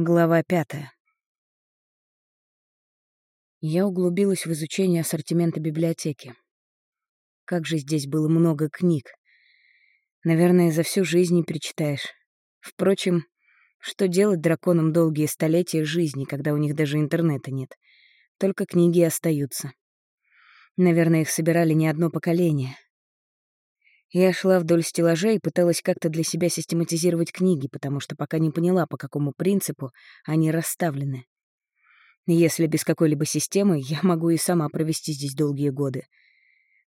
Глава пятая. Я углубилась в изучение ассортимента библиотеки. Как же здесь было много книг. Наверное, за всю жизнь не перечитаешь. Впрочем, что делать драконам долгие столетия жизни, когда у них даже интернета нет? Только книги остаются. Наверное, их собирали не одно поколение. Я шла вдоль стеллажей и пыталась как-то для себя систематизировать книги, потому что пока не поняла, по какому принципу они расставлены. Если без какой-либо системы, я могу и сама провести здесь долгие годы.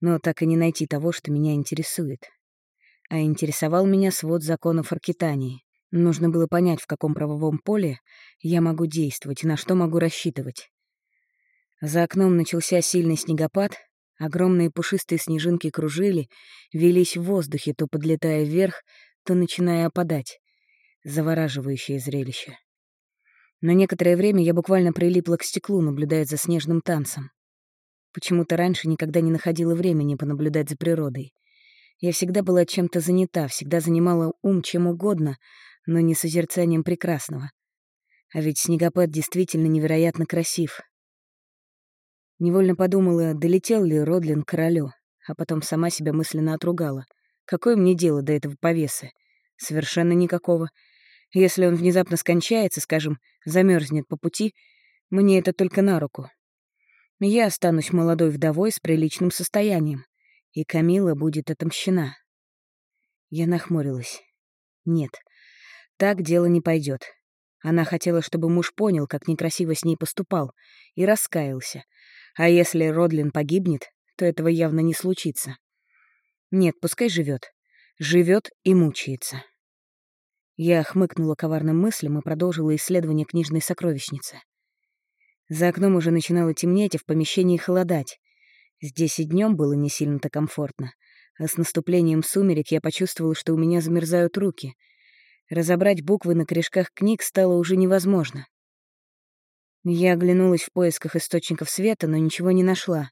Но так и не найти того, что меня интересует. А интересовал меня свод законов Аркитании. Нужно было понять, в каком правовом поле я могу действовать и на что могу рассчитывать. За окном начался сильный снегопад, Огромные пушистые снежинки кружили, велись в воздухе, то подлетая вверх, то начиная опадать. Завораживающее зрелище. На некоторое время я буквально прилипла к стеклу, наблюдая за снежным танцем. Почему-то раньше никогда не находила времени понаблюдать за природой. Я всегда была чем-то занята, всегда занимала ум чем угодно, но не созерцанием прекрасного. А ведь снегопад действительно невероятно красив, Невольно подумала, долетел ли Родлин к королю, а потом сама себя мысленно отругала. Какое мне дело до этого повесы? Совершенно никакого. Если он внезапно скончается, скажем, замерзнет по пути, мне это только на руку. Я останусь молодой вдовой с приличным состоянием, и Камила будет отомщена. Я нахмурилась. Нет, так дело не пойдет. Она хотела, чтобы муж понял, как некрасиво с ней поступал, и раскаялся, а если Родлин погибнет, то этого явно не случится. Нет, пускай живет. Живет и мучается. Я хмыкнула коварным мыслям и продолжила исследование книжной сокровищницы. За окном уже начинало темнеть, и в помещении холодать. Здесь и днем было не сильно-то комфортно, а с наступлением сумерек я почувствовала, что у меня замерзают руки. Разобрать буквы на корешках книг стало уже невозможно. Я оглянулась в поисках источников света, но ничего не нашла.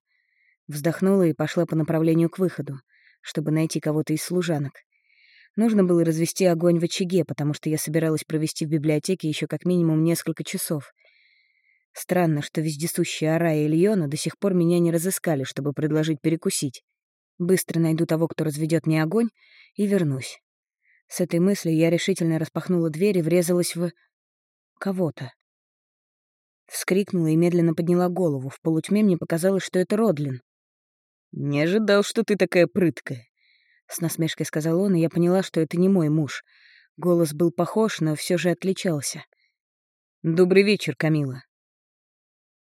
Вздохнула и пошла по направлению к выходу, чтобы найти кого-то из служанок. Нужно было развести огонь в очаге, потому что я собиралась провести в библиотеке еще как минимум несколько часов. Странно, что вездесущие Ара и Ильона до сих пор меня не разыскали, чтобы предложить перекусить. Быстро найду того, кто разведет мне огонь, и вернусь. С этой мыслью я решительно распахнула дверь и врезалась в... кого-то. Вскрикнула и медленно подняла голову. В полутьме мне показалось, что это Родлин. «Не ожидал, что ты такая прыткая», — с насмешкой сказал он, и я поняла, что это не мой муж. Голос был похож, но все же отличался. «Добрый вечер, Камила».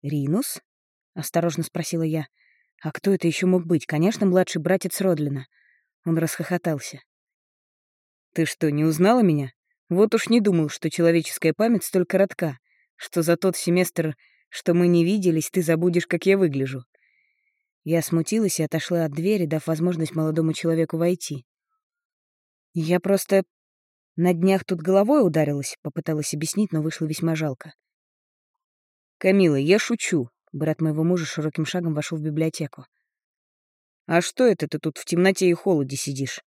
«Ринус?» — осторожно спросила я. «А кто это еще мог быть? Конечно, младший братец Родлина». Он расхохотался. «Ты что, не узнала меня? Вот уж не думал, что человеческая память столь коротка что за тот семестр, что мы не виделись, ты забудешь, как я выгляжу». Я смутилась и отошла от двери, дав возможность молодому человеку войти. «Я просто на днях тут головой ударилась», — попыталась объяснить, но вышло весьма жалко. «Камила, я шучу», — брат моего мужа широким шагом вошел в библиотеку. «А что это ты тут в темноте и холоде сидишь?»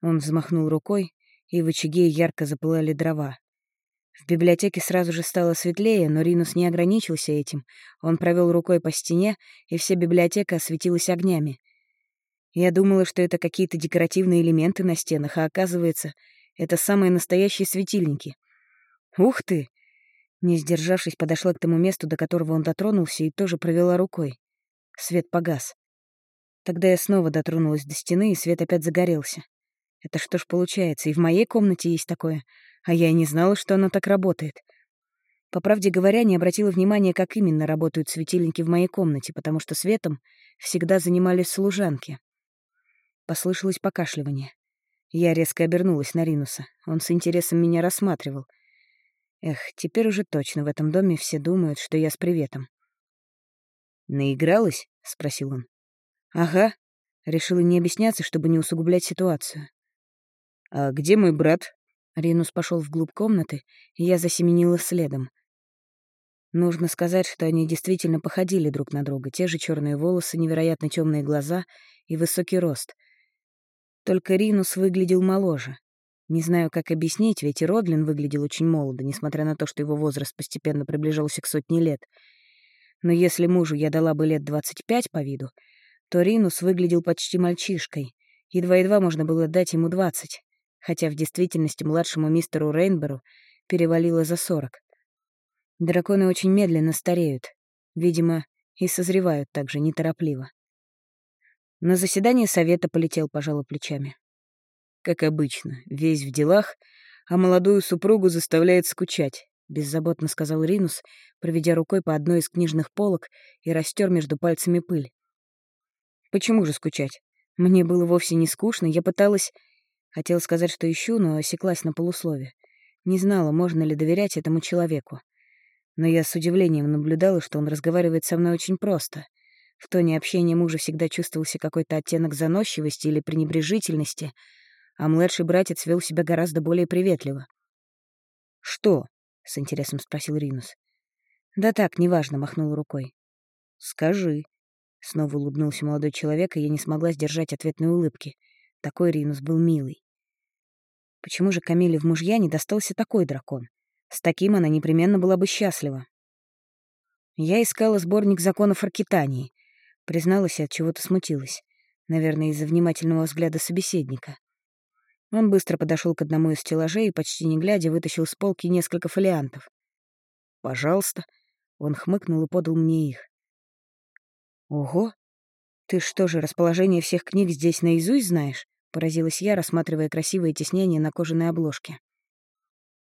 Он взмахнул рукой, и в очаге ярко запылали дрова. В библиотеке сразу же стало светлее, но Ринус не ограничился этим. Он провел рукой по стене, и вся библиотека осветилась огнями. Я думала, что это какие-то декоративные элементы на стенах, а оказывается, это самые настоящие светильники. Ух ты! Не сдержавшись, подошла к тому месту, до которого он дотронулся, и тоже провела рукой. Свет погас. Тогда я снова дотронулась до стены, и свет опять загорелся. Это что ж получается, и в моей комнате есть такое — а я и не знала, что оно так работает. По правде говоря, не обратила внимания, как именно работают светильники в моей комнате, потому что светом всегда занимались служанки. Послышалось покашливание. Я резко обернулась на Ринуса. Он с интересом меня рассматривал. Эх, теперь уже точно в этом доме все думают, что я с приветом. «Наигралась?» — спросил он. «Ага». Решила не объясняться, чтобы не усугублять ситуацию. «А где мой брат?» Ринус пошел вглубь комнаты, и я засеменила следом. Нужно сказать, что они действительно походили друг на друга. Те же черные волосы, невероятно темные глаза и высокий рост. Только Ринус выглядел моложе. Не знаю, как объяснить, ведь и Родлин выглядел очень молодо, несмотря на то, что его возраст постепенно приближался к сотне лет. Но если мужу я дала бы лет 25 по виду, то Ринус выглядел почти мальчишкой. Едва-едва можно было дать ему 20, хотя в действительности младшему мистеру Рейнберу перевалило за 40. Драконы очень медленно стареют, видимо, и созревают также неторопливо. На заседание совета полетел, пожалуй, плечами. Как обычно, весь в делах, а молодую супругу заставляет скучать, беззаботно сказал Ринус, проведя рукой по одной из книжных полок и растер между пальцами пыль. Почему же скучать? Мне было вовсе не скучно, я пыталась... Хотела сказать, что ищу, но осеклась на полуслове. Не знала, можно ли доверять этому человеку. Но я с удивлением наблюдала, что он разговаривает со мной очень просто. В тоне общения мужа всегда чувствовался какой-то оттенок заносчивости или пренебрежительности — а младший братец вел себя гораздо более приветливо. «Что?» — с интересом спросил Ринус. «Да так, неважно», — махнул рукой. «Скажи». Снова улыбнулся молодой человек, и я не смогла сдержать ответной улыбки. Такой Ринус был милый. Почему же Камиле в мужья не достался такой дракон? С таким она непременно была бы счастлива. Я искала сборник законов Аркитании. Призналась и от чего-то смутилась. Наверное, из-за внимательного взгляда собеседника. Он быстро подошел к одному из стеллажей и, почти не глядя, вытащил с полки несколько фолиантов. «Пожалуйста». Он хмыкнул и подал мне их. «Ого! Ты что же, расположение всех книг здесь наизусть знаешь?» — поразилась я, рассматривая красивые тиснения на кожаной обложке.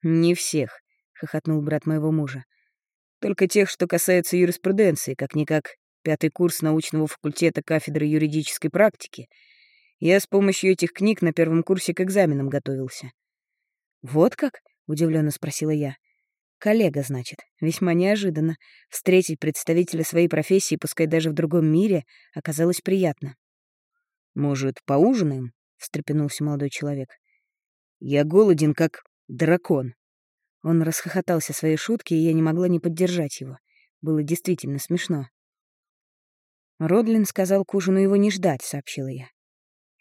«Не всех», — хохотнул брат моего мужа. «Только тех, что касаются юриспруденции, как-никак пятый курс научного факультета кафедры юридической практики — я с помощью этих книг на первом курсе к экзаменам готовился. «Вот как?» — удивленно спросила я. «Коллега, значит. Весьма неожиданно. Встретить представителя своей профессии, пускай даже в другом мире, оказалось приятно». «Может, поужинаем?» — встрепенулся молодой человек. «Я голоден, как дракон». Он расхохотался своей шутки, и я не могла не поддержать его. Было действительно смешно. Родлин сказал к ужину его не ждать, сообщила я.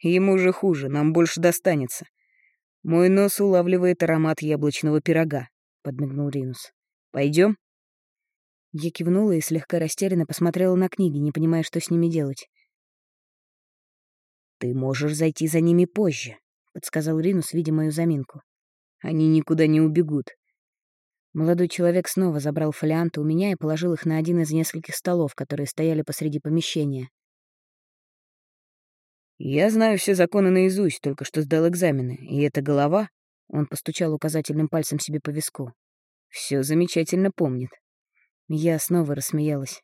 Ему же хуже, нам больше достанется. Мой нос улавливает аромат яблочного пирога, подмигнул Ринус. Пойдем? Я кивнула и слегка растерянно посмотрела на книги, не понимая, что с ними делать. «Ты можешь зайти за ними позже», — подсказал Ринус, видя мою заминку. «Они никуда не убегут». Молодой человек снова забрал фолианты у меня и положил их на один из нескольких столов, которые стояли посреди помещения. «Я знаю все законы наизусть, только что сдал экзамены, и эта голова...» Он постучал указательным пальцем себе по виску. Все замечательно помнит». Я снова рассмеялась.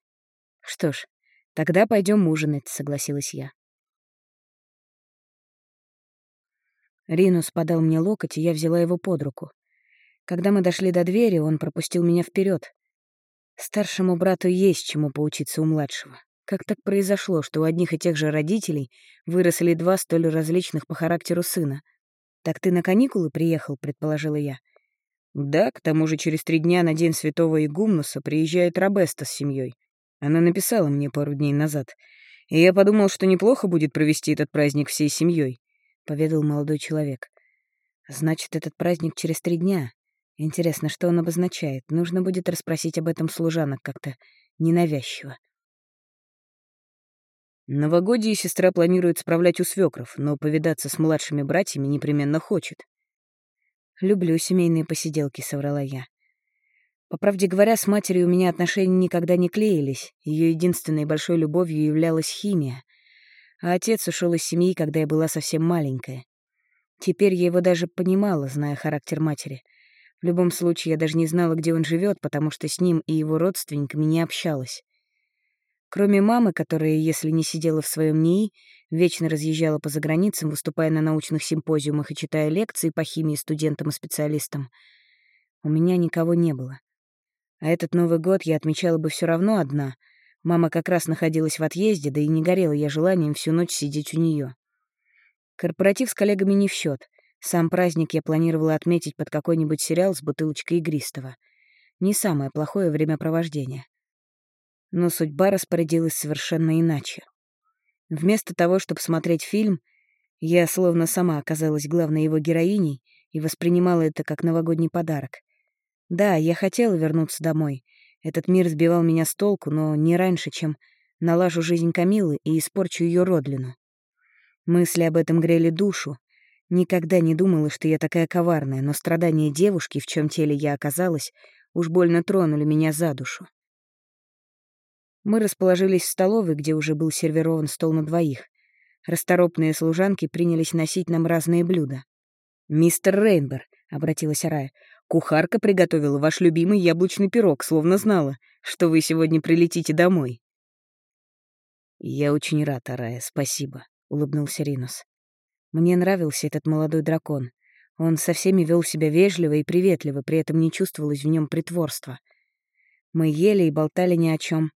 «Что ж, тогда пойдем ужинать», — согласилась я. Ринус подал мне локоть, и я взяла его под руку. Когда мы дошли до двери, он пропустил меня вперед. Старшему брату есть чему поучиться у младшего. Как так произошло, что у одних и тех же родителей выросли два столь различных по характеру сына? «Так ты на каникулы приехал?» — предположила я. «Да, к тому же через три дня на День Святого Игумнуса приезжает Робеста с семьей. Она написала мне пару дней назад. И я подумал, что неплохо будет провести этот праздник всей семьей, поведал молодой человек. «Значит, этот праздник через три дня. Интересно, что он обозначает. Нужно будет расспросить об этом служанок как-то ненавязчиво». Новогодие сестра планирует справлять у свекров, но повидаться с младшими братьями непременно хочет. «Люблю семейные посиделки», — соврала я. По правде говоря, с матерью у меня отношения никогда не клеились. Ее единственной большой любовью являлась химия. А отец ушел из семьи, когда я была совсем маленькая. Теперь я его даже понимала, зная характер матери. В любом случае, я даже не знала, где он живет, потому что с ним и его родственниками не общалась. Кроме мамы, которая, если не сидела в своем НИИ, вечно разъезжала по заграницам, выступая на научных симпозиумах и читая лекции по химии студентам и специалистам, у меня никого не было. А этот Новый год я отмечала бы все равно одна. Мама как раз находилась в отъезде, да и не горела я желанием всю ночь сидеть у нее. Корпоратив с коллегами не в счет. Сам праздник я планировала отметить под какой-нибудь сериал с бутылочкой игристого. Не самое плохое времяпровождение. Но судьба распорядилась совершенно иначе. Вместо того, чтобы смотреть фильм, я словно сама оказалась главной его героиней и воспринимала это как новогодний подарок. Да, я хотела вернуться домой. Этот мир сбивал меня с толку, но не раньше, чем налажу жизнь Камилы и испорчу ее Родлину. Мысли об этом грели душу. Никогда не думала, что я такая коварная, но страдания девушки, в чем теле я оказалась, уж больно тронули меня за душу. Мы расположились в столовой, где уже был сервирован стол на двоих. Расторопные служанки принялись носить нам разные блюда. «Мистер Рейнбер», — обратилась Рая, — «кухарка приготовила ваш любимый яблочный пирог, словно знала, что вы сегодня прилетите домой». «Я очень рад, Арая, спасибо», — улыбнулся Ринус. Мне нравился этот молодой дракон. Он со всеми вел себя вежливо и приветливо, при этом не чувствовалось в нем притворства. Мы ели и болтали ни о чем.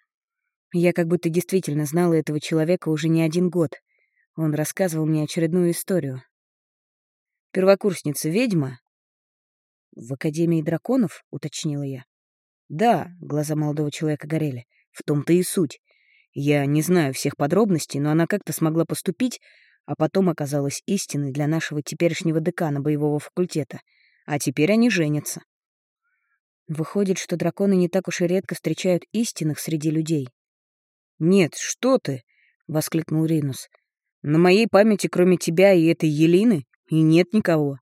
Я как будто действительно знала этого человека уже не один год. Он рассказывал мне очередную историю. «Первокурсница ведьма?» «В Академии драконов?» — уточнила я. «Да», — глаза молодого человека горели. «В том-то и суть. Я не знаю всех подробностей, но она как-то смогла поступить, а потом оказалась истиной для нашего теперешнего декана боевого факультета. А теперь они женятся. Выходит, что драконы не так уж и редко встречают истинных среди людей. «Нет, что ты!» — воскликнул Ринус. «На моей памяти, кроме тебя и этой Елины, и нет никого.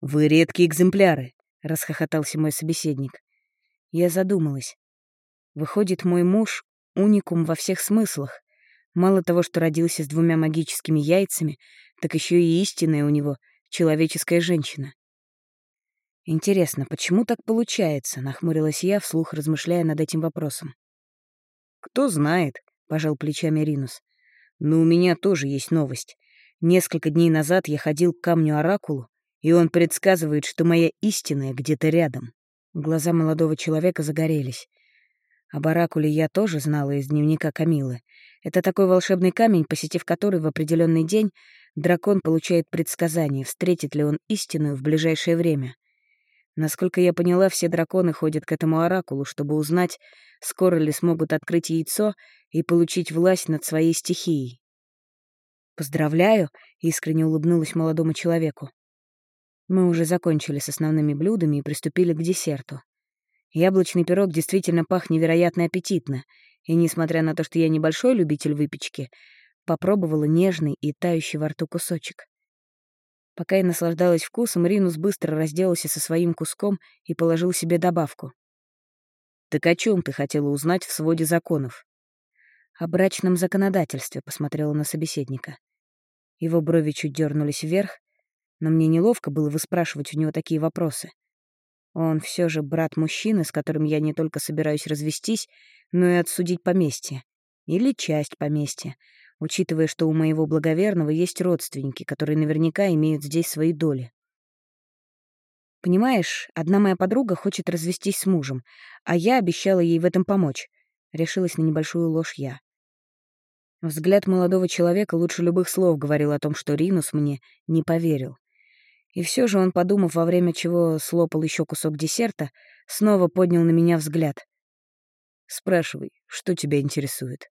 Вы редкие экземпляры», — расхохотался мой собеседник. Я задумалась. Выходит, мой муж — уникум во всех смыслах. Мало того, что родился с двумя магическими яйцами, так еще и истинная у него человеческая женщина. «Интересно, почему так получается?» — нахмурилась я, вслух размышляя над этим вопросом. «Кто знает», — пожал плечами Ринус. «Но у меня тоже есть новость. Несколько дней назад я ходил к камню-оракулу, и он предсказывает, что моя истинная где-то рядом». Глаза молодого человека загорелись. Об оракуле я тоже знала из дневника Камилы. Это такой волшебный камень, посетив который в определенный день, дракон получает предсказание, встретит ли он истинную в ближайшее время. Насколько я поняла, все драконы ходят к этому оракулу, чтобы узнать, скоро ли смогут открыть яйцо и получить власть над своей стихией. «Поздравляю!» — искренне улыбнулась молодому человеку. Мы уже закончили с основными блюдами и приступили к десерту. Яблочный пирог действительно пах невероятно аппетитно, и, несмотря на то, что я небольшой любитель выпечки, попробовала нежный и тающий во рту кусочек. Пока я наслаждалась вкусом, Ринус быстро разделался со своим куском и положил себе добавку. «Так о чем ты хотела узнать в своде законов?» «О брачном законодательстве», — посмотрела на собеседника. Его брови чуть дернулись вверх, но мне неловко было выспрашивать у него такие вопросы. Он все же брат мужчины, с которым я не только собираюсь развестись, но и отсудить поместье. Или часть поместья, учитывая, что у моего благоверного есть родственники, которые наверняка имеют здесь свои доли. Понимаешь, одна моя подруга хочет развестись с мужем, а я обещала ей в этом помочь. Решилась на небольшую ложь я. Взгляд молодого человека лучше любых слов говорил о том, что Ринус мне не поверил. И все же он, подумав, во время чего слопал еще кусок десерта, снова поднял на меня взгляд. «Спрашивай, что тебя интересует?»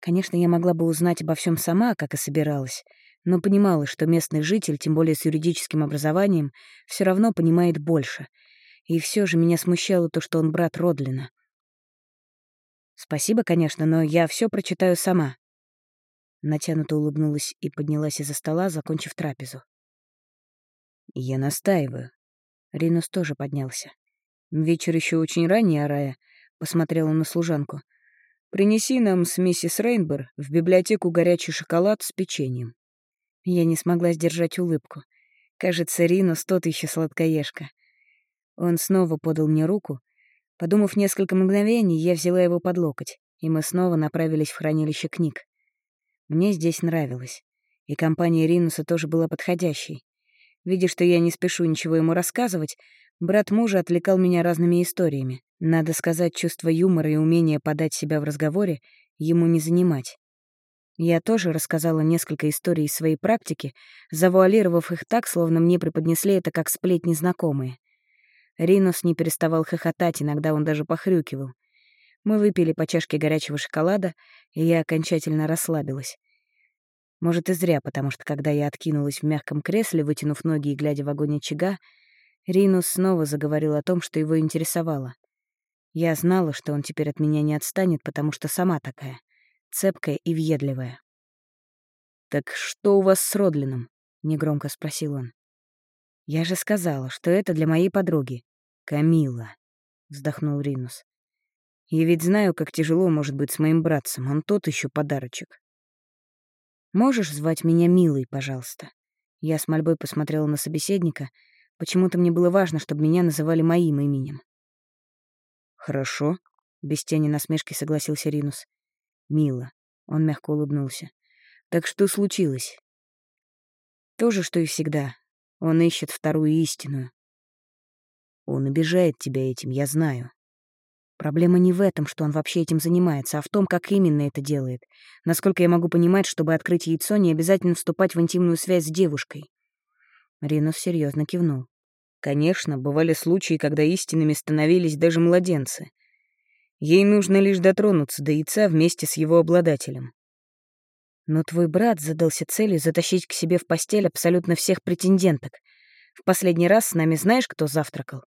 Конечно, я могла бы узнать обо всем сама, как и собиралась, но понимала, что местный житель, тем более с юридическим образованием, все равно понимает больше. И все же меня смущало то, что он брат Родлина. «Спасибо, конечно, но я все прочитаю сама». Натянуто улыбнулась и поднялась из-за стола, закончив трапезу. «Я настаиваю». Ринус тоже поднялся. «Вечер еще очень ранний, Арая», — посмотрела на служанку. Принеси нам с миссис Рейнбер в библиотеку горячий шоколад с печеньем». Я не смогла сдержать улыбку. Кажется, Ринус тот еще сладкоежка. Он снова подал мне руку. Подумав несколько мгновений, я взяла его под локоть, и мы снова направились в хранилище книг. Мне здесь нравилось, и компания Ринуса тоже была подходящей. Видя, что я не спешу ничего ему рассказывать, Брат мужа отвлекал меня разными историями. Надо сказать, чувство юмора и умение подать себя в разговоре ему не занимать. Я тоже рассказала несколько историй из своей практики, завуалировав их так, словно мне преподнесли это как сплетни знакомые. Ринус не переставал хохотать, иногда он даже похрюкивал. Мы выпили по чашке горячего шоколада, и я окончательно расслабилась. Может, и зря, потому что, когда я откинулась в мягком кресле, вытянув ноги и глядя в огонь очага, Ринус снова заговорил о том, что его интересовало. Я знала, что он теперь от меня не отстанет, потому что сама такая, цепкая и въедливая. «Так что у вас с Родлином?» — негромко спросил он. «Я же сказала, что это для моей подруги. Камила», — вздохнул Ринус. «Я ведь знаю, как тяжело может быть с моим братцем, он тот еще подарочек». «Можешь звать меня Милой, пожалуйста?» Я с мольбой посмотрела на собеседника. Почему-то мне было важно, чтобы меня называли моим именем. «Хорошо», — без тени насмешки согласился Ринус. «Мило». Он мягко улыбнулся. «Так что случилось?» «То же, что и всегда. Он ищет вторую истинную». «Он обижает тебя этим, я знаю». Проблема не в этом, что он вообще этим занимается, а в том, как именно это делает. Насколько я могу понимать, чтобы открыть яйцо, не обязательно вступать в интимную связь с девушкой. Ринус серьезно кивнул. Конечно, бывали случаи, когда истинными становились даже младенцы. Ей нужно лишь дотронуться до яйца вместе с его обладателем. Но твой брат задался целью затащить к себе в постель абсолютно всех претенденток. В последний раз с нами знаешь, кто завтракал?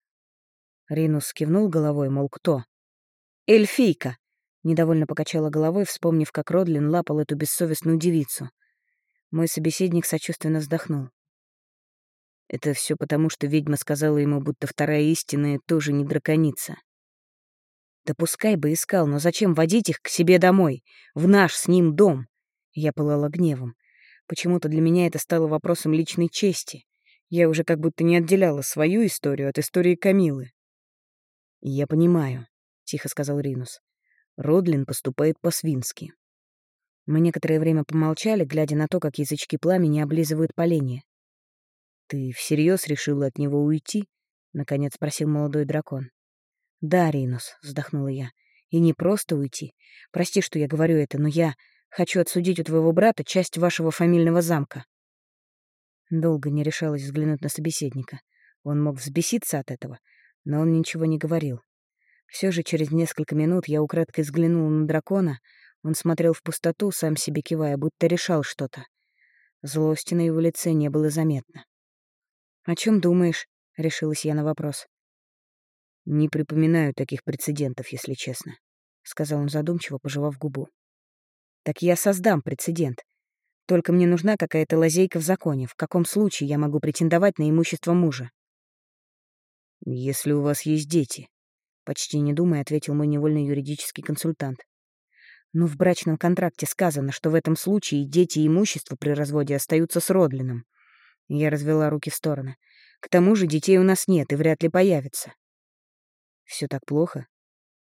Ринус кивнул головой, мол, кто? Эльфийка! Недовольно покачала головой, вспомнив, как Родлин лапал эту бессовестную девицу. Мой собеседник сочувственно вздохнул. Это все потому, что ведьма сказала ему, будто вторая истинная тоже не драконица. Да пускай бы искал, но зачем водить их к себе домой, в наш с ним дом? Я пылала гневом. Почему-то для меня это стало вопросом личной чести. Я уже как будто не отделяла свою историю от истории Камилы. «Я понимаю», — тихо сказал Ринус. Родлин поступает по-свински. Мы некоторое время помолчали, глядя на то, как язычки пламени облизывают поленья. «Ты всерьез решила от него уйти?» — наконец спросил молодой дракон. «Да, Ринус», — вздохнула я. «И не просто уйти. Прости, что я говорю это, но я хочу отсудить у твоего брата часть вашего фамильного замка». Долго не решалась взглянуть на собеседника. Он мог взбеситься от этого, но он ничего не говорил. Все же через несколько минут я украдкой взглянула на дракона. Он смотрел в пустоту, сам себе кивая, будто решал что-то. Злости на его лице не было заметно. «О чем думаешь?» — решилась я на вопрос. «Не припоминаю таких прецедентов, если честно», — сказал он задумчиво, пожевав губу. «Так я создам прецедент. Только мне нужна какая-то лазейка в законе. В каком случае я могу претендовать на имущество мужа?» «Если у вас есть дети», — почти не думая, ответил мой невольный юридический консультант. «Но в брачном контракте сказано, что в этом случае дети и имущество при разводе остаются с Родлином. Я развела руки в стороны. К тому же детей у нас нет и вряд ли появится. Все так плохо?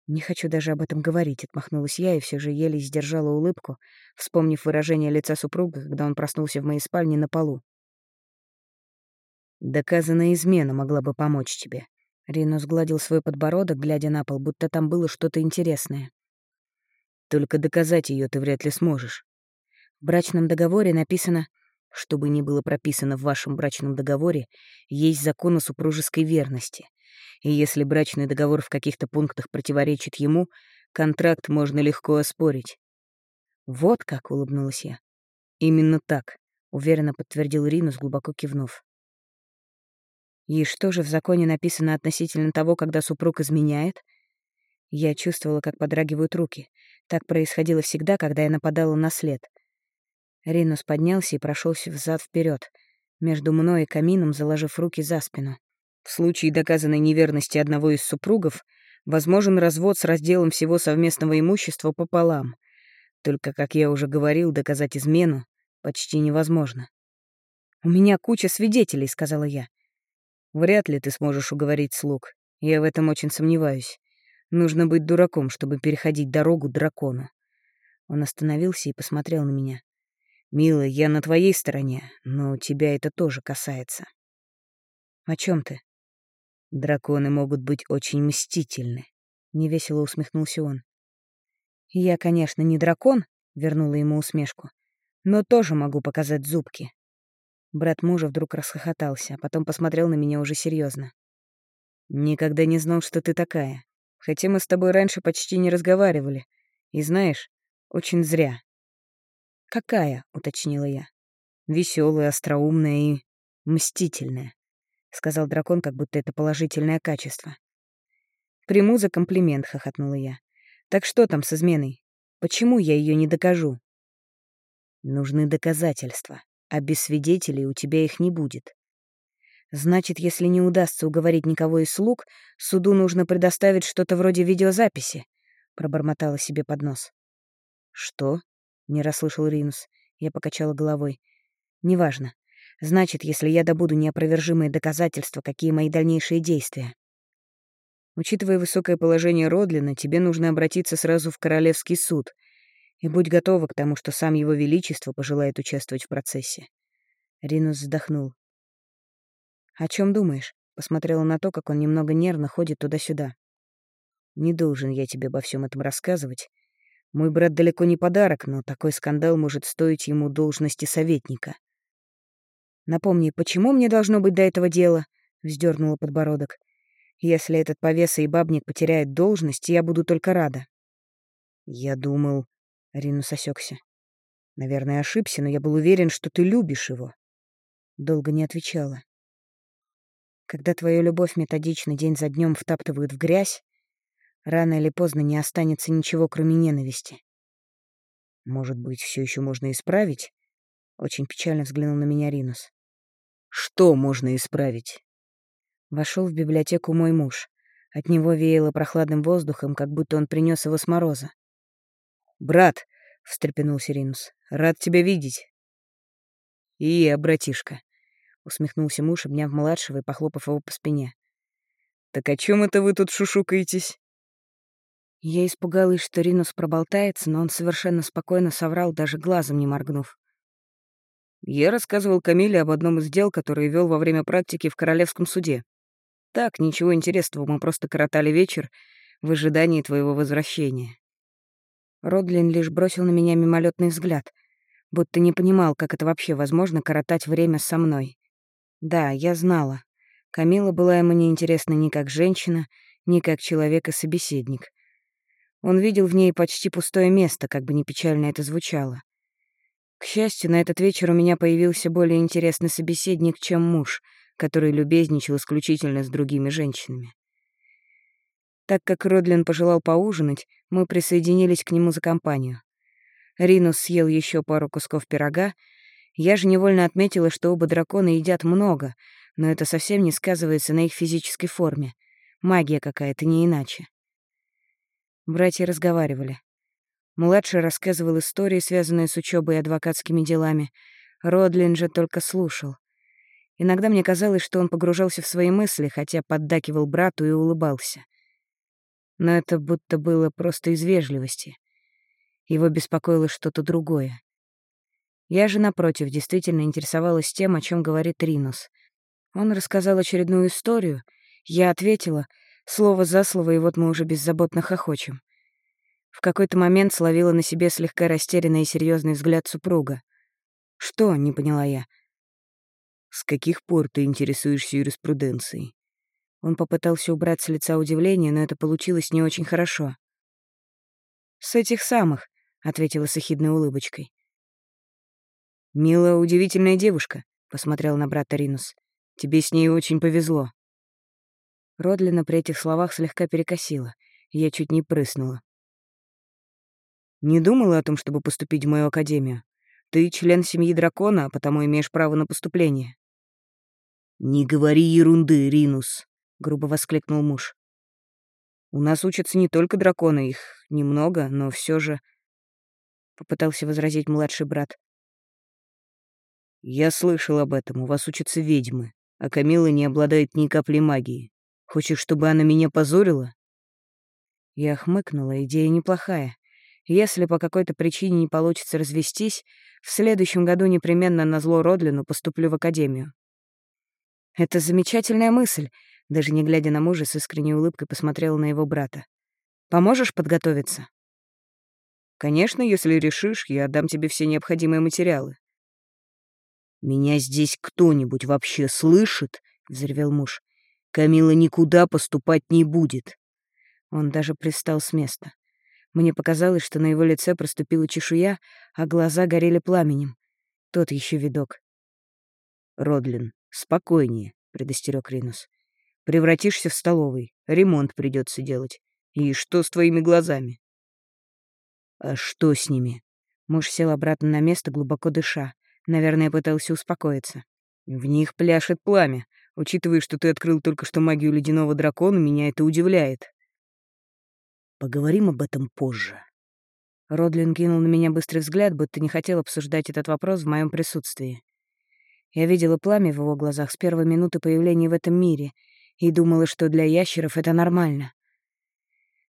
Не хочу даже об этом говорить, отмахнулась я и все же еле сдержала улыбку, вспомнив выражение лица супруга, когда он проснулся в моей спальне на полу. Доказанная измена могла бы помочь тебе. Рино сгладил свой подбородок, глядя на пол, будто там было что-то интересное. Только доказать ее ты вряд ли сможешь. В брачном договоре написано что бы ни было прописано в вашем брачном договоре, есть закон о супружеской верности. И если брачный договор в каких-то пунктах противоречит ему, контракт можно легко оспорить. «Вот как», — улыбнулась я. «Именно так», — уверенно подтвердил Ринус, глубоко кивнув. «И что же в законе написано относительно того, когда супруг изменяет?» Я чувствовала, как подрагивают руки. Так происходило всегда, когда я нападала на след — Ринус поднялся и прошелся взад вперед, между мной и камином заложив руки за спину. В случае доказанной неверности одного из супругов возможен развод с разделом всего совместного имущества пополам. Только, как я уже говорил, доказать измену почти невозможно. «У меня куча свидетелей», — сказала я. «Вряд ли ты сможешь уговорить слуг. Я в этом очень сомневаюсь. Нужно быть дураком, чтобы переходить дорогу дракону». Он остановился и посмотрел на меня. «Милая, я на твоей стороне, но тебя это тоже касается». «О чем ты?» «Драконы могут быть очень мстительны», — невесело усмехнулся он. «Я, конечно, не дракон», — вернула ему усмешку, «но тоже могу показать зубки». Брат мужа вдруг расхохотался, а потом посмотрел на меня уже серьезно. «Никогда не знал, что ты такая. Хотя мы с тобой раньше почти не разговаривали. И знаешь, очень зря. «Какая?» — уточнила я. Веселая, остроумная и мстительная», — сказал дракон, как будто это положительное качество. «Приму за комплимент», — хохотнула я. «Так что там с изменой? Почему я ее не докажу?» «Нужны доказательства, а без свидетелей у тебя их не будет. Значит, если не удастся уговорить никого из слуг, суду нужно предоставить что-то вроде видеозаписи», — пробормотала себе под нос. «Что?» — не расслышал Ринус. Я покачала головой. «Неважно. Значит, если я добуду неопровержимые доказательства, какие мои дальнейшие действия?» «Учитывая высокое положение Родлина, тебе нужно обратиться сразу в Королевский суд и будь готова к тому, что сам Его Величество пожелает участвовать в процессе». Ринус вздохнул. «О чем думаешь?» — посмотрела на то, как он немного нервно ходит туда-сюда. «Не должен я тебе обо всем этом рассказывать. Мой брат далеко не подарок, но такой скандал может стоить ему должности советника». «Напомни, почему мне должно быть до этого дела?» — вздернула подбородок. «Если этот повеса и бабник потеряет должность, я буду только рада». «Я думал...» — Ринус осекся. «Наверное, ошибся, но я был уверен, что ты любишь его». Долго не отвечала. Когда твою любовь методично день за днем втаптывают в грязь, рано или поздно не останется ничего, кроме ненависти. Может быть, все еще можно исправить? Очень печально взглянул на меня Ринус. Что можно исправить? Вошел в библиотеку мой муж. От него веяло прохладным воздухом, как будто он принес его с мороза. «Брат!» — встрепенулся Ринус. «Рад тебя видеть!» «И я, братишка!» — усмехнулся муж, обняв младшего и похлопав его по спине. «Так о чем это вы тут шушукаетесь?» Я испугалась, что Ринус проболтается, но он совершенно спокойно соврал, даже глазом не моргнув. Я рассказывал Камиле об одном из дел, которые вел во время практики в Королевском суде. Так, ничего интересного, мы просто коротали вечер в ожидании твоего возвращения. Родлин лишь бросил на меня мимолетный взгляд, будто не понимал, как это вообще возможно коротать время со мной. Да, я знала. Камила была ему неинтересна ни как женщина, ни как человек и собеседник. Он видел в ней почти пустое место, как бы не печально это звучало. К счастью, на этот вечер у меня появился более интересный собеседник, чем муж, который любезничал исключительно с другими женщинами. Так как Родлин пожелал поужинать, мы присоединились к нему за компанию. Ринус съел еще пару кусков пирога, я же невольно отметила, что оба дракона едят много, но это совсем не сказывается на их физической форме. Магия какая-то, не иначе. Братья разговаривали. Младший рассказывал истории, связанные с учебой и адвокатскими делами. Родлин же только слушал. Иногда мне казалось, что он погружался в свои мысли, хотя поддакивал брату и улыбался. Но это будто было просто из вежливости. Его беспокоило что-то другое. Я же, напротив, действительно интересовалась тем, о чем говорит Ринус. Он рассказал очередную историю, я ответила, слово за слово, и вот мы уже беззаботно хохочем. В какой-то момент словила на себе слегка растерянный и серьезный взгляд супруга. «Что?» — не поняла я. «С каких пор ты интересуешься юриспруденцией?» Он попытался убрать с лица удивление, но это получилось не очень хорошо. «С этих самых», — ответила с ехидной улыбочкой. «Мила удивительная девушка», — посмотрел на брата Ринус. «Тебе с ней очень повезло». Родлина при этих словах слегка перекосила, я чуть не прыснула. «Не думала о том, чтобы поступить в мою академию. Ты член семьи дракона, а потому имеешь право на поступление». «Не говори ерунды, Ринус», — грубо воскликнул муж. «У нас учатся не только драконы, их немного, но все же...» — попытался возразить младший брат. «Я слышал об этом, у вас учатся ведьмы, а Камила не обладает ни капли магии. Хочешь, чтобы она меня позорила?» Я хмыкнула, идея неплохая. Если по какой-то причине не получится развестись, в следующем году непременно на зло Родлину поступлю в академию. «Это замечательная мысль», — даже не глядя на мужа, с искренней улыбкой посмотрела на его брата. «Поможешь подготовиться?» «Конечно, если решишь, я дам тебе все необходимые материалы. «Меня здесь кто-нибудь вообще слышит?» — взревел муж. «Камила никуда поступать не будет». Он даже пристал с места. Мне показалось, что на его лице проступила чешуя, а глаза горели пламенем. Тот еще видок. «Родлин, спокойнее», — предостерег Ринус. «Превратишься в столовый, ремонт придется делать. И что с твоими глазами?» «А что с ними?» Муж сел обратно на место, глубоко дыша. Наверное, пытался успокоиться. «В них пляшет пламя. Учитывая, что ты открыл только что магию ледяного дракона, меня это удивляет». «Поговорим об этом позже». Родлин кинул на меня быстрый взгляд, будто не хотел обсуждать этот вопрос в моем присутствии. Я видела пламя в его глазах с первой минуты появления в этом мире и думала, что для ящеров это нормально.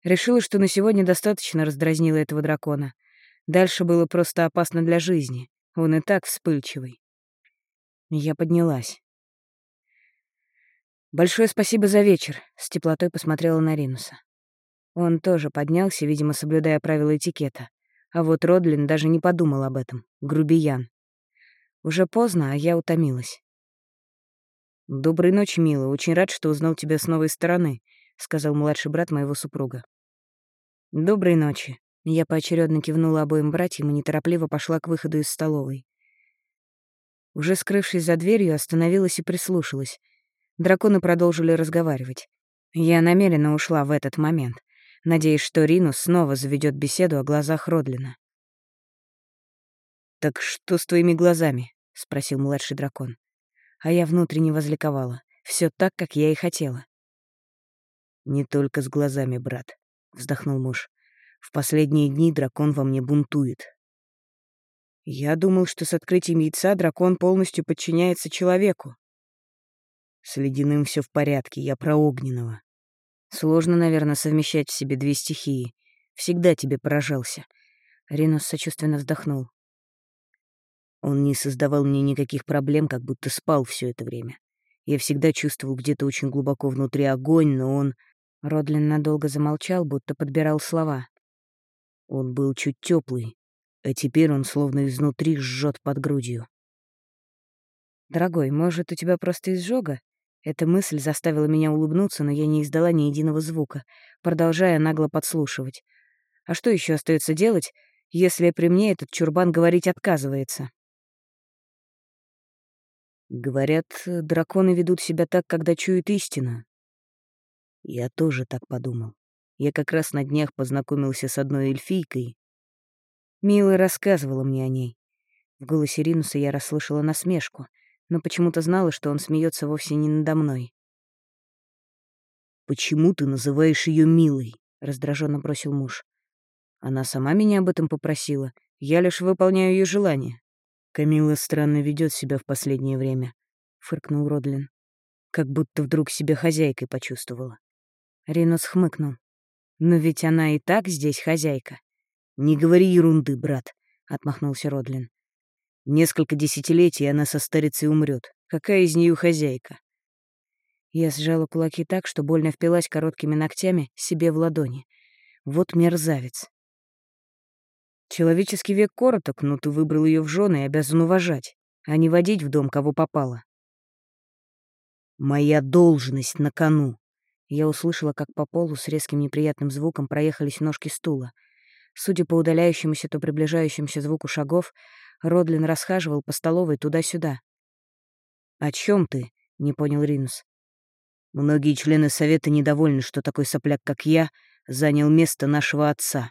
Решила, что на сегодня достаточно раздразнила этого дракона. Дальше было просто опасно для жизни. Он и так вспыльчивый. Я поднялась. «Большое спасибо за вечер», — с теплотой посмотрела на Ринуса. Он тоже поднялся, видимо, соблюдая правила этикета. А вот Родлин даже не подумал об этом. Грубиян. Уже поздно, а я утомилась. «Доброй ночи, милая. Очень рад, что узнал тебя с новой стороны», — сказал младший брат моего супруга. «Доброй ночи». Я поочередно кивнула обоим братьям и неторопливо пошла к выходу из столовой. Уже скрывшись за дверью, остановилась и прислушалась. Драконы продолжили разговаривать. Я намеренно ушла в этот момент, надеясь, что Ринус снова заведет беседу о глазах Родлина. «Так что с твоими глазами?» — спросил младший дракон. А я внутренне возликовала. Все так, как я и хотела. «Не только с глазами, брат», — вздохнул муж. «В последние дни дракон во мне бунтует». «Я думал, что с открытием яйца дракон полностью подчиняется человеку». «С ледяным все в порядке, я про огненного». «Сложно, наверное, совмещать в себе две стихии. Всегда тебе поражался». Ринус сочувственно вздохнул. Он не создавал мне никаких проблем, как будто спал все это время. Я всегда чувствовал где-то очень глубоко внутри огонь, но он... Родлин надолго замолчал, будто подбирал слова. Он был чуть теплый, а теперь он словно изнутри жжет под грудью. «Дорогой, может, у тебя просто изжога?» Эта мысль заставила меня улыбнуться, но я не издала ни единого звука, продолжая нагло подслушивать. А что еще остается делать, если при мне этот чурбан говорить отказывается? Говорят, драконы ведут себя так, когда чуют истину. Я тоже так подумал. Я как раз на днях познакомился с одной эльфийкой. Мила рассказывала мне о ней. В голосе Ринуса я расслышала насмешку, но почему-то знала, что он смеется вовсе не надо мной. «Почему ты называешь ее милой?» — раздраженно бросил муж. «Она сама меня об этом попросила. Я лишь выполняю ее желание». «Камила странно ведет себя в последнее время», — фыркнул Родлин. «Как будто вдруг себя хозяйкой почувствовала. Ринус хмыкнул. «Но ведь она и так здесь хозяйка». «Не говори ерунды, брат», — отмахнулся Родлин. «Несколько десятилетий она состарится и умрет. Какая из нее хозяйка?» Я сжала кулаки так, что больно впилась короткими ногтями себе в ладони. Вот мерзавец. Человеческий век короток, но ты выбрал ее в жены и обязан уважать, а не водить в дом, кого попало. «Моя должность на кону», я услышала, как по полу с резким неприятным звуком проехались ножки стула. Судя по удаляющемуся то приближающемуся звуку шагов, Родлин расхаживал по столовой туда-сюда. «О чем ты?» — не понял Ринус. «Многие члены Совета недовольны, что такой сопляк, как я, занял место нашего отца.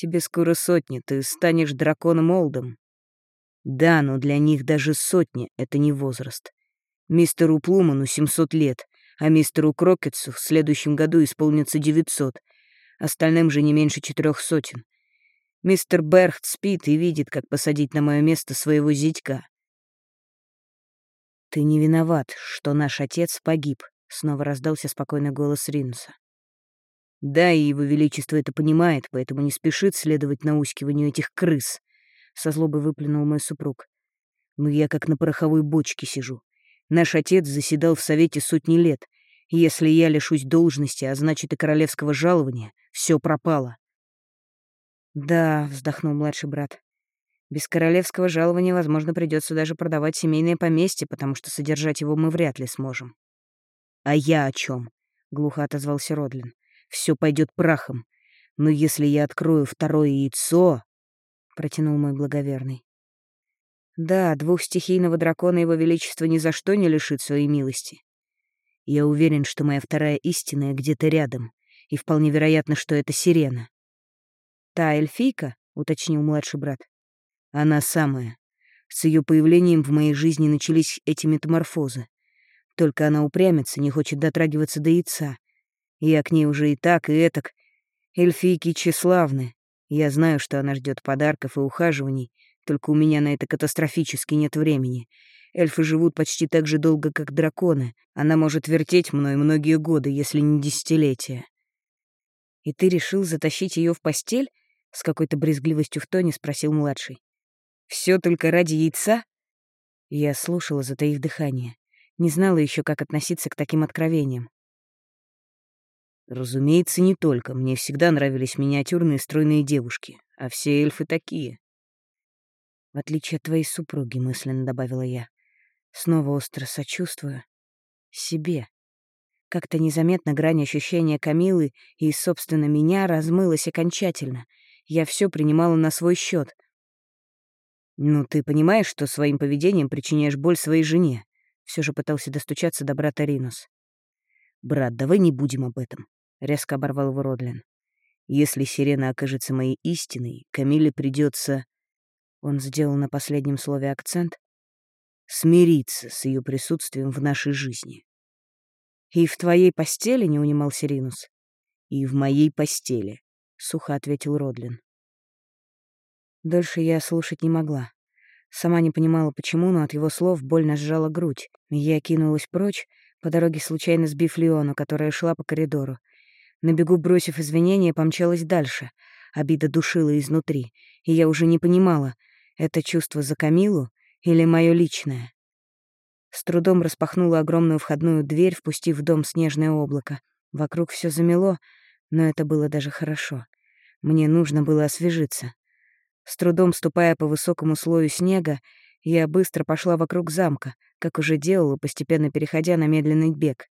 Тебе скоро сотни, ты станешь драконом Олдом. Да, но для них даже сотни — это не возраст. Мистеру Плуману 700 лет, а мистеру Крокетсу в следующем году исполнится 900, остальным же не меньше четырех сотен. Мистер Берхт спит и видит, как посадить на мое место своего зятька. «Ты не виноват, что наш отец погиб», — снова раздался спокойный голос Ринуса. «Да, и его величество это понимает, поэтому не спешит следовать наускиванию этих крыс», — со злобой выплюнул мой супруг. «Но я как на пороховой бочке сижу. Наш отец заседал в Совете сотни лет. Если я лишусь должности, а значит и королевского жалования, все пропало. «Да», — вздохнул младший брат. «Без королевского жалования, возможно, придется даже продавать семейное поместье, потому что содержать его мы вряд ли сможем». «А я о чем? глухо отозвался Родлин. Все пойдет прахом. Но если я открою второе яйцо, — протянул мой благоверный. Да, двухстихийного дракона его величество ни за что не лишит своей милости. Я уверен, что моя вторая истинная где-то рядом, и вполне вероятно, что это сирена. «Та эльфийка?» — уточнил младший брат. «Она самая. С ее появлением в моей жизни начались эти метаморфозы. Только она упрямится, не хочет дотрагиваться до яйца. Я к ней уже и так, и этак. Эльфийки тщеславны. Я знаю, что она ждет подарков и ухаживаний, только у меня на это катастрофически нет времени. Эльфы живут почти так же долго, как драконы. Она может вертеть мной многие годы, если не десятилетия. «И ты решил затащить ее в постель?» — с какой-то брезгливостью в тоне спросил младший. Все только ради яйца?» Я слушала, затаив дыхание. Не знала еще, как относиться к таким откровениям. Разумеется, не только. Мне всегда нравились миниатюрные стройные девушки, а все эльфы такие. В отличие от твоей супруги, мысленно добавила я. Снова остро сочувствую. Себе. Как-то незаметно грань ощущения Камилы и, собственно, меня размылась окончательно. Я все принимала на свой счет. «Ну, ты понимаешь, что своим поведением причиняешь боль своей жене?» Все же пытался достучаться до брата Ринус. «Брат, давай не будем об этом», — резко оборвал его. «Если сирена окажется моей истиной, Камиле придется он сделал на последнем слове акцент, смириться с ее присутствием в нашей жизни. «И в твоей постели?» — не унимал Сиринус. «И в моей постели», — сухо ответил Родлин. Дольше я слушать не могла. Сама не понимала, почему, но от его слов больно сжала грудь. Я кинулась прочь, по дороге случайно сбив Леону, которая шла по коридору. На бегу, бросив извинения, помчалась дальше. Обида душила изнутри, и я уже не понимала, это чувство за Камилу или мое личное? С трудом распахнула огромную входную дверь, впустив в дом снежное облако. Вокруг все замело, но это было даже хорошо. Мне нужно было освежиться. С трудом ступая по высокому слою снега, я быстро пошла вокруг замка, как уже делала, постепенно переходя на медленный бег.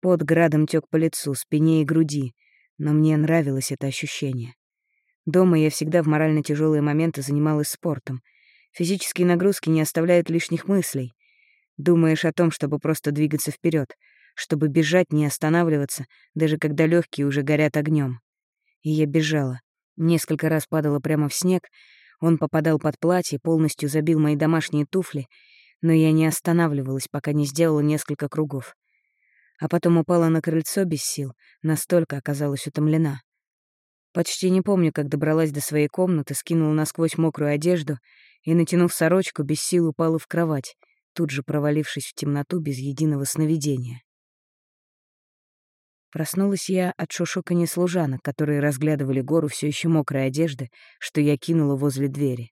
Под градом тек по лицу, спине и груди, но мне нравилось это ощущение. Дома я всегда в морально тяжелые моменты занималась спортом. Физические нагрузки не оставляют лишних мыслей. Думаешь о том, чтобы просто двигаться вперед, чтобы бежать, не останавливаться, даже когда легкие уже горят огнем. И я бежала. Несколько раз падала прямо в снег, он попадал под платье, полностью забил мои домашние туфли, но я не останавливалась, пока не сделала несколько кругов. А потом упала на крыльцо без сил, настолько оказалась утомлена. Почти не помню, как добралась до своей комнаты, скинула насквозь мокрую одежду и, натянув сорочку, без сил упала в кровать, тут же провалившись в темноту без единого сновидения. Проснулась я от шушуканья служанок, которые разглядывали гору все еще мокрой одежды, что я кинула возле двери.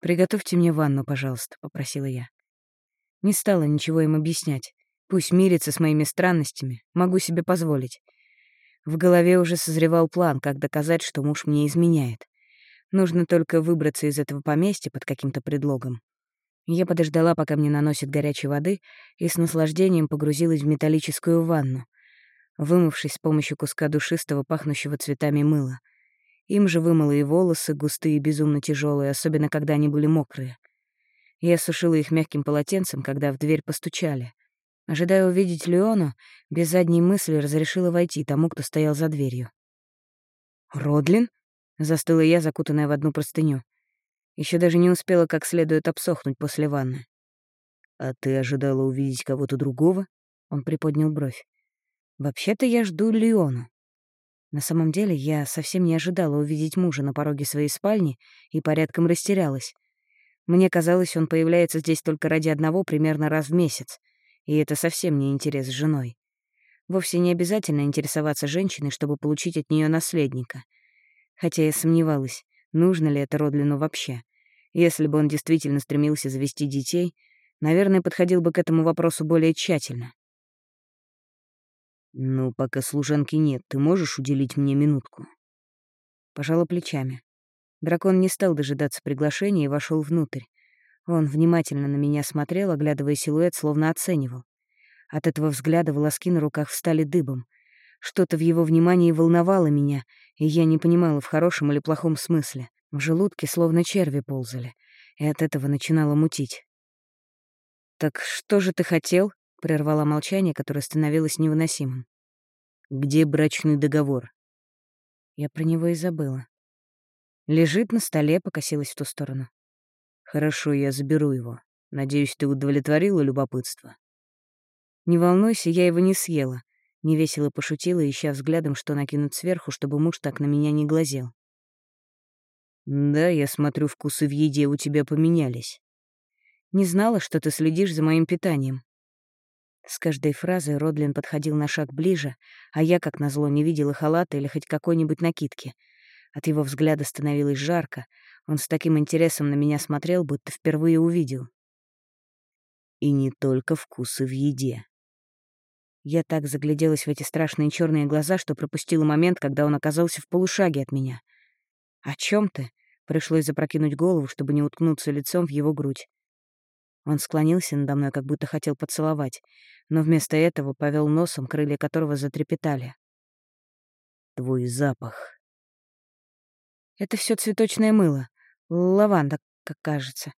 «Приготовьте мне ванну, пожалуйста», — попросила я. Не стала ничего им объяснять. Пусть мирится с моими странностями, могу себе позволить. В голове уже созревал план, как доказать, что муж мне изменяет. Нужно только выбраться из этого поместья под каким-то предлогом. Я подождала, пока мне наносят горячей воды, и с наслаждением погрузилась в металлическую ванну, вымывшись с помощью куска душистого, пахнущего цветами мыла. Им же вымыла и волосы, густые и безумно тяжелые, особенно когда они были мокрые. Я сушила их мягким полотенцем, когда в дверь постучали — Ожидая увидеть Леону, без задней мысли разрешила войти тому, кто стоял за дверью. «Родлин?» — застыла я, закутанная в одну простыню. Еще даже не успела как следует обсохнуть после ванны. «А ты ожидала увидеть кого-то другого?» — он приподнял бровь. «Вообще-то я жду Леону. На самом деле я совсем не ожидала увидеть мужа на пороге своей спальни и порядком растерялась. Мне казалось, он появляется здесь только ради одного примерно раз в месяц — и это совсем не интерес с женой. Вовсе не обязательно интересоваться женщиной, чтобы получить от нее наследника. Хотя я сомневалась, нужно ли это Родлину вообще. Если бы он действительно стремился завести детей, наверное, подходил бы к этому вопросу более тщательно. «Ну, пока служанки нет, ты можешь уделить мне минутку?» Пожала плечами. Дракон не стал дожидаться приглашения и вошел внутрь. Он внимательно на меня смотрел, оглядывая силуэт, словно оценивал. От этого взгляда волоски на руках встали дыбом. Что-то в его внимании волновало меня, и я не понимала, в хорошем или плохом смысле. В желудке словно черви ползали, и от этого начинало мутить. «Так что же ты хотел?» — прервала молчание, которое становилось невыносимым. «Где брачный договор?» Я про него и забыла. Лежит на столе, покосилась в ту сторону. «Хорошо, я заберу его. Надеюсь, ты удовлетворила любопытство?» «Не волнуйся, я его не съела», — невесело пошутила, ища взглядом, что накинуть сверху, чтобы муж так на меня не глазел. «Да, я смотрю, вкусы в еде у тебя поменялись». «Не знала, что ты следишь за моим питанием». С каждой фразой Родлин подходил на шаг ближе, а я, как назло, не видела халата или хоть какой-нибудь накидки. От его взгляда становилось жарко. Он с таким интересом на меня смотрел, будто впервые увидел. И не только вкусы в еде. Я так загляделась в эти страшные черные глаза, что пропустила момент, когда он оказался в полушаге от меня. «О чем ты?» Пришлось запрокинуть голову, чтобы не уткнуться лицом в его грудь. Он склонился надо мной, как будто хотел поцеловать, но вместо этого повел носом, крылья которого затрепетали. «Твой запах». «Это все цветочное мыло. Лаванда, как кажется».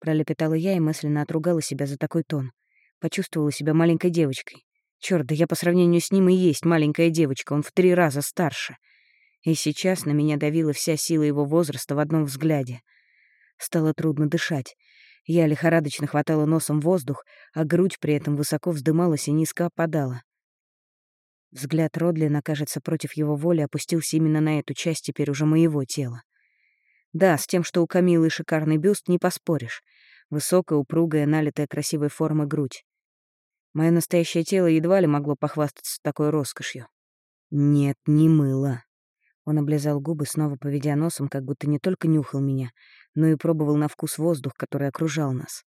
Пролепетала я и мысленно отругала себя за такой тон. Почувствовала себя маленькой девочкой. Чёрт, да я по сравнению с ним и есть маленькая девочка, он в три раза старше. И сейчас на меня давила вся сила его возраста в одном взгляде. Стало трудно дышать. Я лихорадочно хватала носом воздух, а грудь при этом высоко вздымалась и низко опадала. Взгляд Родлина, кажется, против его воли опустился именно на эту часть теперь уже моего тела. Да, с тем, что у Камилы шикарный бюст, не поспоришь. Высокая, упругая, налитая красивой формы грудь. Мое настоящее тело едва ли могло похвастаться такой роскошью. Нет, не мыло. Он облизал губы, снова поведя носом, как будто не только нюхал меня, но и пробовал на вкус воздух, который окружал нас.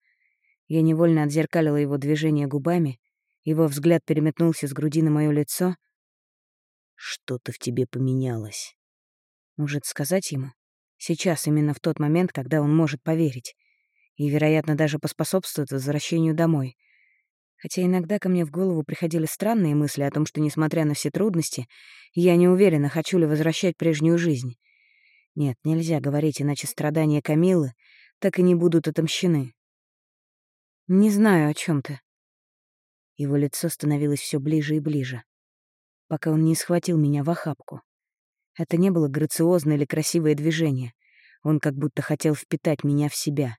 Я невольно отзеркалила его движение губами, его взгляд переметнулся с груди на мое лицо. «Что-то в тебе поменялось». Может, сказать ему? Сейчас, именно в тот момент, когда он может поверить. И, вероятно, даже поспособствует возвращению домой. Хотя иногда ко мне в голову приходили странные мысли о том, что, несмотря на все трудности, я не уверена, хочу ли возвращать прежнюю жизнь. Нет, нельзя говорить, иначе страдания Камилы так и не будут отомщены. «Не знаю, о чем ты». Его лицо становилось все ближе и ближе, пока он не схватил меня в охапку. Это не было грациозное или красивое движение. Он как будто хотел впитать меня в себя.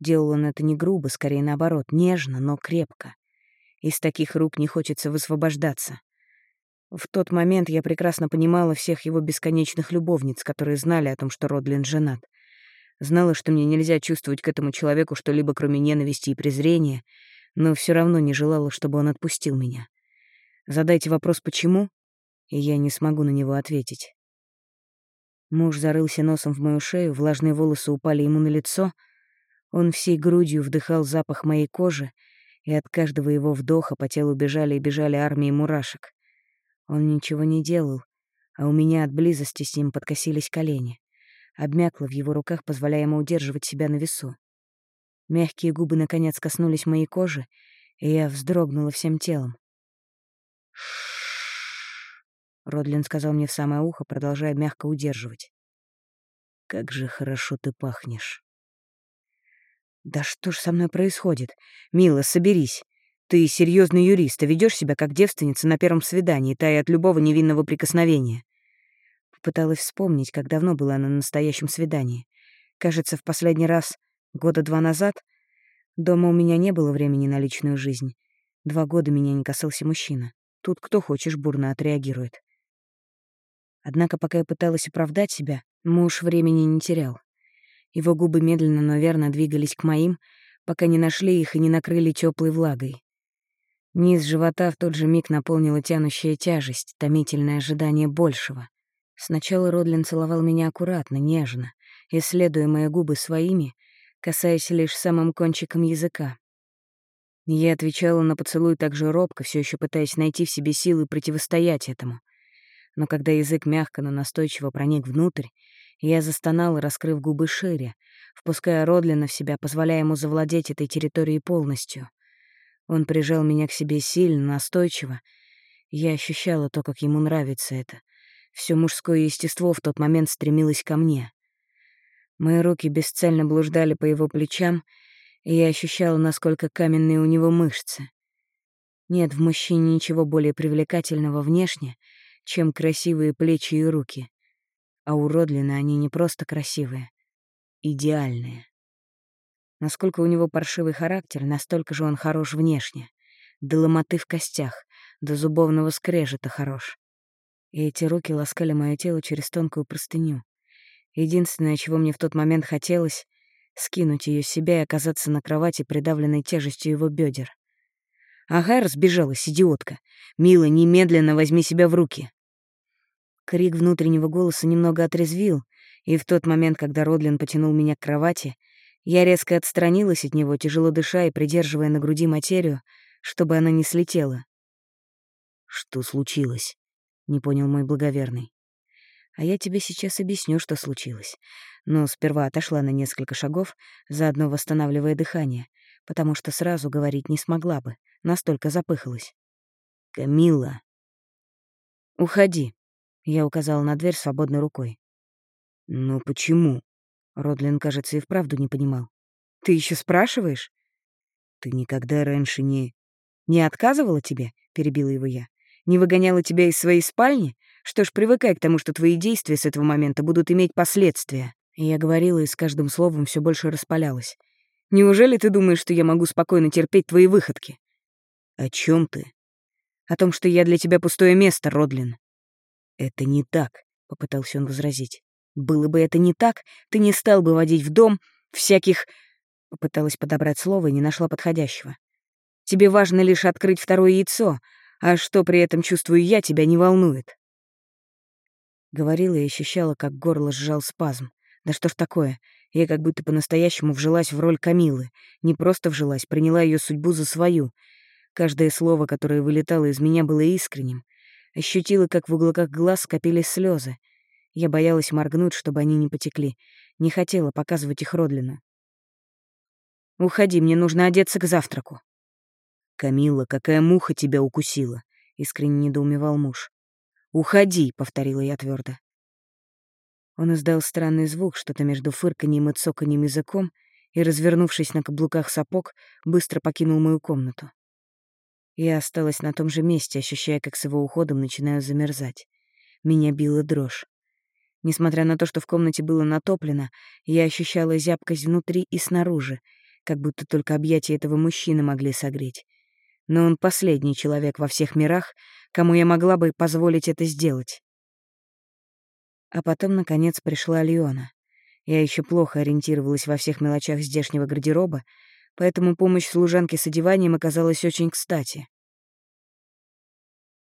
Делал он это не грубо, скорее наоборот, нежно, но крепко. Из таких рук не хочется высвобождаться. В тот момент я прекрасно понимала всех его бесконечных любовниц, которые знали о том, что Родлин женат. Знала, что мне нельзя чувствовать к этому человеку что-либо, кроме ненависти и презрения, но все равно не желала, чтобы он отпустил меня. Задайте вопрос «почему?» и я не смогу на него ответить. Муж зарылся носом в мою шею, влажные волосы упали ему на лицо. Он всей грудью вдыхал запах моей кожи, и от каждого его вдоха по телу бежали и бежали армии мурашек. Он ничего не делал, а у меня от близости с ним подкосились колени. Обмякла в его руках, позволяя ему удерживать себя на весу. Мягкие губы наконец коснулись моей кожи, и я вздрогнула всем телом. Родлин сказал мне в самое ухо, продолжая мягко удерживать. «Как же хорошо ты пахнешь!» «Да что ж со мной происходит? Мила, соберись. Ты серьезный юрист, а ведешь себя как девственница на первом свидании, тая от любого невинного прикосновения». Попыталась вспомнить, как давно была на настоящем свидании. Кажется, в последний раз, года два назад, дома у меня не было времени на личную жизнь. Два года меня не касался мужчина. Тут кто хочешь бурно отреагирует. Однако, пока я пыталась оправдать себя, муж времени не терял. Его губы медленно, но верно двигались к моим, пока не нашли их и не накрыли теплой влагой. Низ живота в тот же миг наполнила тянущая тяжесть, томительное ожидание большего. Сначала Родлин целовал меня аккуратно, нежно, исследуя мои губы своими, касаясь лишь самым кончиком языка. Я отвечала на поцелуй так же робко, все еще пытаясь найти в себе силы противостоять этому — но когда язык мягко, но настойчиво проник внутрь, я застонала, раскрыв губы шире, впуская Родлина в себя, позволяя ему завладеть этой территорией полностью. Он прижал меня к себе сильно, настойчиво, Я ощущала то, как ему нравится это. Все мужское естество в тот момент стремилось ко мне. Мои руки бесцельно блуждали по его плечам, и я ощущала, насколько каменные у него мышцы. Нет в мужчине ничего более привлекательного внешне, чем красивые плечи и руки. А уродлены они не просто красивые, идеальные. Насколько у него паршивый характер, настолько же он хорош внешне. До ломоты в костях, до зубовного скрежета хорош. И эти руки ласкали мое тело через тонкую простыню. Единственное, чего мне в тот момент хотелось — скинуть ее с себя и оказаться на кровати, придавленной тяжестью его бедер. Ага, разбежалась, идиотка. Мила, немедленно возьми себя в руки. Крик внутреннего голоса немного отрезвил, и в тот момент, когда Родлин потянул меня к кровати, я резко отстранилась от него, тяжело дыша и придерживая на груди материю, чтобы она не слетела. «Что случилось?» — не понял мой благоверный. «А я тебе сейчас объясню, что случилось. Но сперва отошла на несколько шагов, заодно восстанавливая дыхание, потому что сразу говорить не смогла бы, настолько запыхалась. «Камилла!» «Уходи», — я указала на дверь свободной рукой. «Ну почему?» Родлин, кажется, и вправду не понимал. «Ты еще спрашиваешь?» «Ты никогда раньше не...» «Не отказывала тебе?» — перебила его я. «Не выгоняла тебя из своей спальни? Что ж, привыкай к тому, что твои действия с этого момента будут иметь последствия». Я говорила и с каждым словом все больше распалялась. «Неужели ты думаешь, что я могу спокойно терпеть твои выходки?» «О чем ты?» «О том, что я для тебя пустое место, Родлин». «Это не так», — попытался он возразить. Было бы это не так, ты не стал бы водить в дом всяких...» Попыталась подобрать слово и не нашла подходящего. «Тебе важно лишь открыть второе яйцо, а что при этом чувствую я, тебя не волнует». Говорила и ощущала, как горло сжал спазм. Да что ж такое? Я как будто по-настоящему вжилась в роль Камилы. Не просто вжилась, приняла ее судьбу за свою. Каждое слово, которое вылетало из меня, было искренним. Ощутила, как в уголках глаз скопились слезы. Я боялась моргнуть, чтобы они не потекли. Не хотела показывать их Родлину. «Уходи, мне нужно одеться к завтраку». «Камилла, какая муха тебя укусила?» — искренне недоумевал муж. «Уходи», — повторила я твердо. Он издал странный звук, что-то между фырканьем и цоканьем языком, и, развернувшись на каблуках сапог, быстро покинул мою комнату. Я осталась на том же месте, ощущая, как с его уходом начинаю замерзать. Меня била дрожь. Несмотря на то, что в комнате было натоплено, я ощущала зябкость внутри и снаружи, как будто только объятия этого мужчины могли согреть. Но он последний человек во всех мирах, кому я могла бы позволить это сделать. А потом, наконец, пришла Леона. Я еще плохо ориентировалась во всех мелочах здешнего гардероба, поэтому помощь служанки с одеванием оказалась очень кстати.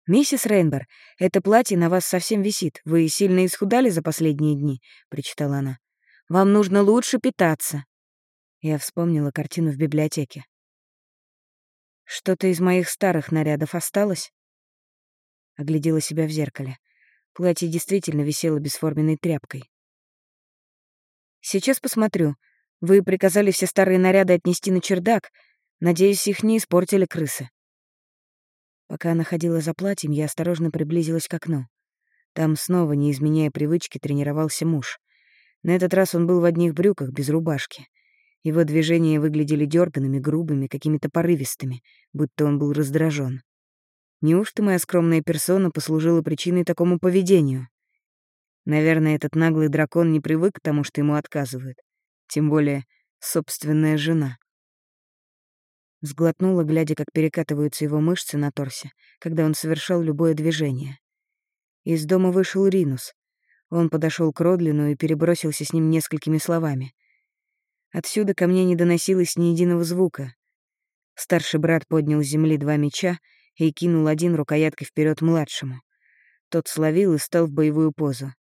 «Миссис Рейнбер, это платье на вас совсем висит. Вы сильно исхудали за последние дни», — прочитала она. «Вам нужно лучше питаться». Я вспомнила картину в библиотеке. «Что-то из моих старых нарядов осталось?» Оглядела себя в зеркале. Платье действительно висело бесформенной тряпкой. «Сейчас посмотрю. Вы приказали все старые наряды отнести на чердак. Надеюсь, их не испортили крысы». Пока она ходила за платьем, я осторожно приблизилась к окну. Там снова, не изменяя привычки, тренировался муж. На этот раз он был в одних брюках, без рубашки. Его движения выглядели дерганными, грубыми, какими-то порывистыми, будто он был раздражен. Неужто моя скромная персона послужила причиной такому поведению? Наверное, этот наглый дракон не привык к тому, что ему отказывают. Тем более собственная жена. Сглотнула, глядя, как перекатываются его мышцы на торсе, когда он совершал любое движение. Из дома вышел Ринус. Он подошел к Родлину и перебросился с ним несколькими словами. Отсюда ко мне не доносилось ни единого звука. Старший брат поднял с земли два меча и кинул один рукояткой вперед младшему. Тот словил и стал в боевую позу.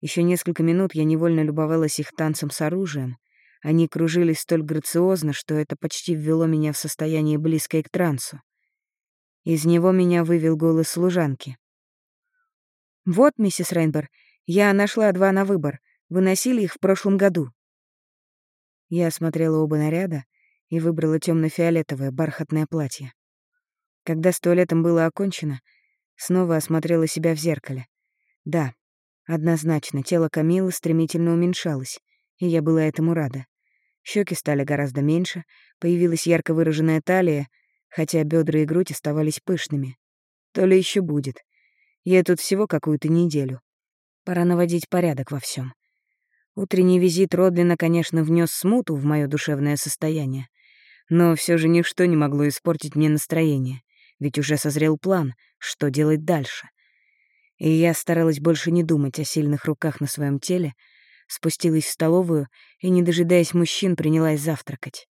Еще несколько минут я невольно любовалась их танцем с оружием, они кружились столь грациозно, что это почти ввело меня в состояние, близкое к трансу. Из него меня вывел голос служанки. «Вот, миссис Рейнбер, я нашла два на выбор. Вы носили их в прошлом году». Я осмотрела оба наряда и выбрала темно фиолетовое бархатное платье. Когда с туалетом было окончено, Снова осмотрела себя в зеркале. Да, однозначно, тело Камилы стремительно уменьшалось, и я была этому рада. Щеки стали гораздо меньше, появилась ярко выраженная талия, хотя бедра и грудь оставались пышными. То ли еще будет. Я тут всего какую-то неделю. Пора наводить порядок во всем. Утренний визит Родлина, конечно, внес смуту в мое душевное состояние, но все же ничто не могло испортить мне настроение, ведь уже созрел план, что делать дальше. И я старалась больше не думать о сильных руках на своем теле, спустилась в столовую и, не дожидаясь мужчин, принялась завтракать.